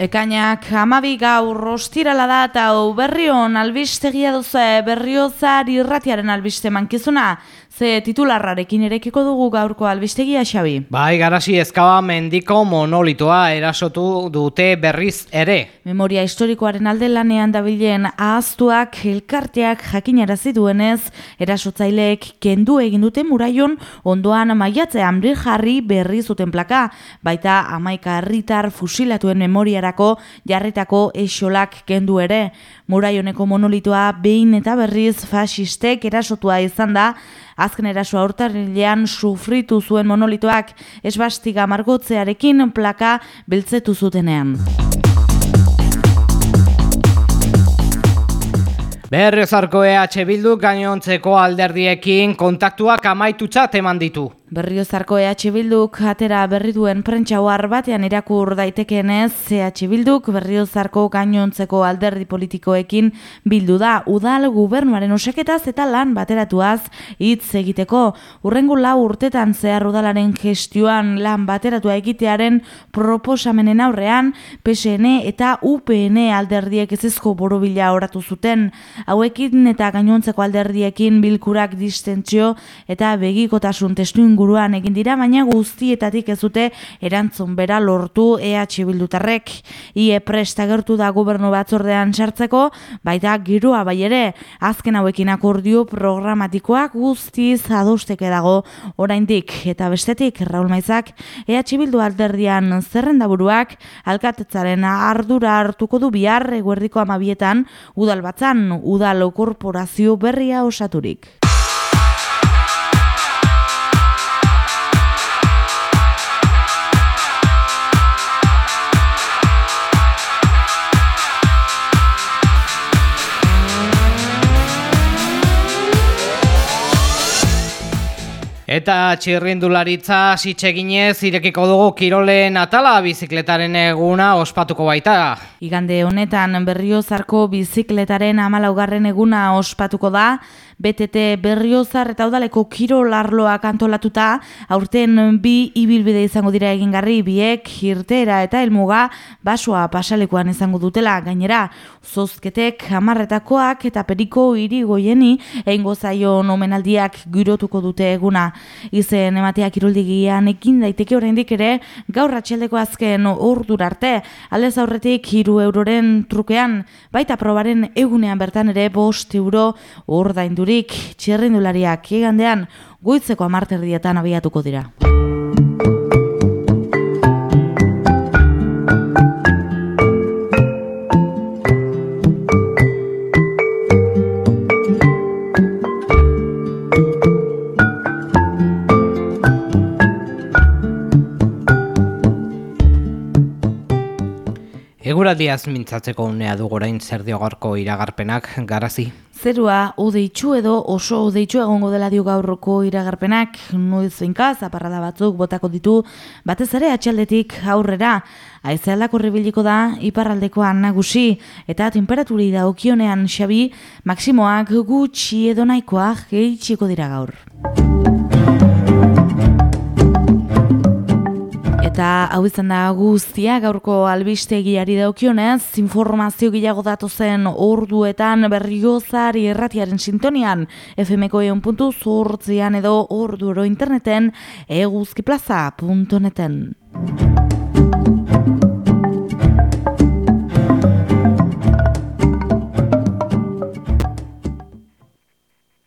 Ekainak hamabi gaur rostirala da eta berrion albistegia duzu berriozar irratiaren albiste mankizuna. Ze titularrarekin erekiko dugu gaurko albistegia xabi. Bai, garasi ezkaba mendiko monolitoa erasotu dute berriz ere. Memoria historikoaren alde lanean dabilen ahaztuak elkarteak jakinarazi duenez, erasotzaileek kendu egin dute muraion ondoan maiatze hamri jarri berri zuten plaka, baita amaika herritar fusilatuen memoriarako jarritako esolak kendu ere. Muraioneko monolitoa behin eta berriz fasistek erasotua izan da, azken eraso aurtarilean sufritu zuen monolitoak esbastiga margotzearekin plaka beltzetu zutenean. Berriozarko EH Bildu gainontzeko alderdiekin kontaktuak amaitutzat eman ditu. Berriozarko EH Bilduk atera berri duen prentxauar batean irakur daitekeenez EH Bilduk Berriozarko gainontzeko alderdi politikoekin bildu da. Udal gubernuaren oseketaz eta lan bateratuaz hitz egiteko. Urrengu lau urtetan zehar udalaren gestioan lan bateratua egitearen proposamenen aurrean PSN eta UPN alderdiek ezezko borobila oratu zuten. Hauekin eta gainontzeko alderdiekin bilkurak distentzio eta begikotasun testu inguruan egin dira, baina guztietatik ez dute erantzun bera lortu EH Bildutarrek. Ie presta gertu da gobernu batzordean sartzeko, baita giroa bai ere, azken hauekin akordio programatikoak guztiz adosteke dago oraindik eta bestetik Raul Maizak EH Bildu alderdian zerrendaburuak alkatetzaren ardura hartuko du bihar eguerdiko amabietan udal batzan, udal korporazio berria osaturik. Eta txirrindularitza sitxeginez irekiko dugu kirolen atala bizikletaren eguna ospatuko baita. Igande honetan berriozarko bizikletaren amalaugarren eguna ospatuko da, BTT berriozar eta udaleko kiro larloak antolatuta, aurten bi ibilbide izango dira egingarri, biek, hirtera eta elmuga, basoa pasalekoan izango dutela, gainera, zozketek, amarretakoak eta periko hiri goieni, egin gozaio nomenaldiak girotuko dute eguna. Izen emateak iruldigian ekin daiteke oraindik ere, gaur ratxeldeko azken ordur arte, aldez aurretik hiru euroren trukean, baita probaren egunean bertan ere bost euro ordaindurik txerrindulariak igandean goitzeko amarterdietan abiatuko dira. Eguraldiaz mintzatzeko unea du gorain zer diogorko iragarpenak garazi. Zerua odeitzu edo oso odeitzu egongo dela dio gaurroko iragarpenak noiz zinka zaparrada batzuk botako ditu batez ere atxaldetik aurrera. Aizealdak horrebiliko da iparraldekoan nagusi eta temperaturi da okionean xabi maksimoak gutxi edo nahikoak gehitziko dira gaur. Eta hau izan da guztia gaurko albistegiari daukionez, informazio gehiago datu zen orduetan berriozari erratiaren sintonian, FMko egon puntu edo orduro interneten eguzkiplaza.neten.